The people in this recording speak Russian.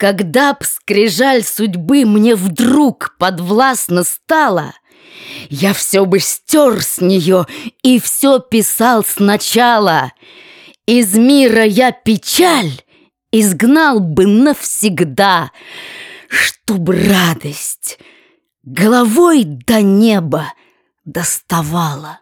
Когда б скрижаль судьбы мне вдруг подвластно стала, Я все бы стер с нее и все писал сначала. Из мира я печаль изгнал бы навсегда, Чтоб радость головой до неба доставала.